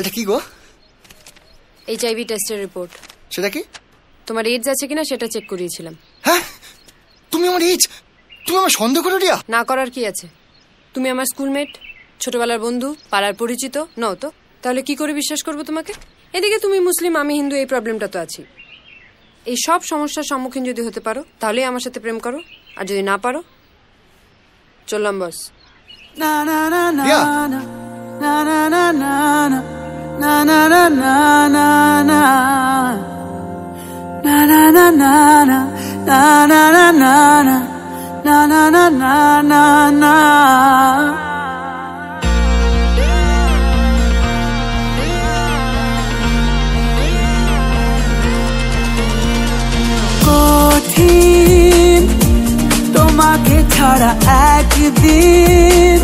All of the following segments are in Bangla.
এটা কি গো? এইচআইভি টেস্টের রিপোর্ট সেটা কি? তোমার এইডস আছে কিনা সেটা চেক করিয়েছিলাম। হ্যাঁ? তুমি আমার এইজ তুমি আমার সন্দেহ করে রিয়া? না করার কি আছে? তুমি আমার স্কুলমেট ছোটবেলার বন্ধু পাড়ার পরিচিত নও তো? তাহলে কি করে বিশ্বাস করব তোমাকে? এদিকে তুমি মুসলিম আমি হিন্দু এই প্রবলেমটা তো আছি। এই সব সমস্যার সম্মুখীন যদি হতে পারো তাহলে আমার সাথে প্রেম করো আর যদি না পারো চললাম বস। রিয়া কঠিন তোমাকে ছাড়া একদিন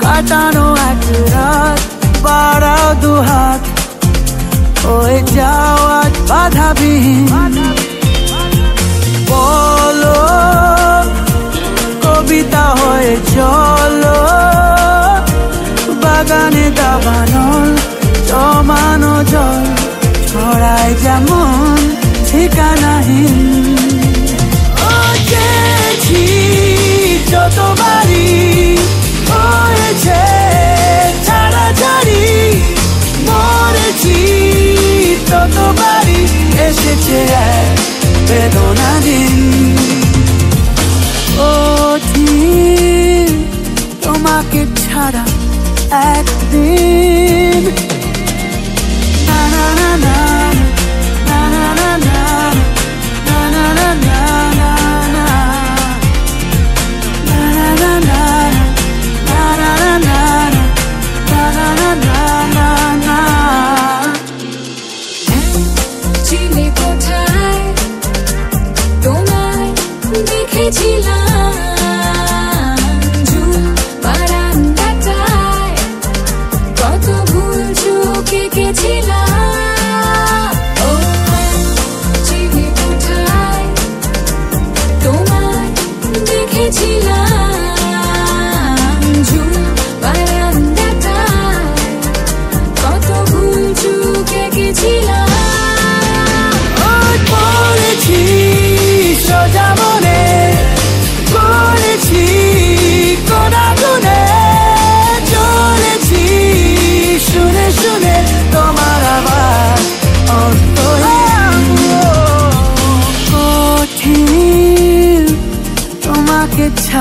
কাটানো এক রাত বাড়াও দুহাত হয়ে যাওয়া বাধাবিহীন। বলো, কবিতা হয়ে চলো। বাগানে দাবানল জমানো জল। ছড়ায় যেমন ঠিকানাহীন। ও acting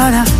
para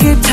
Keep.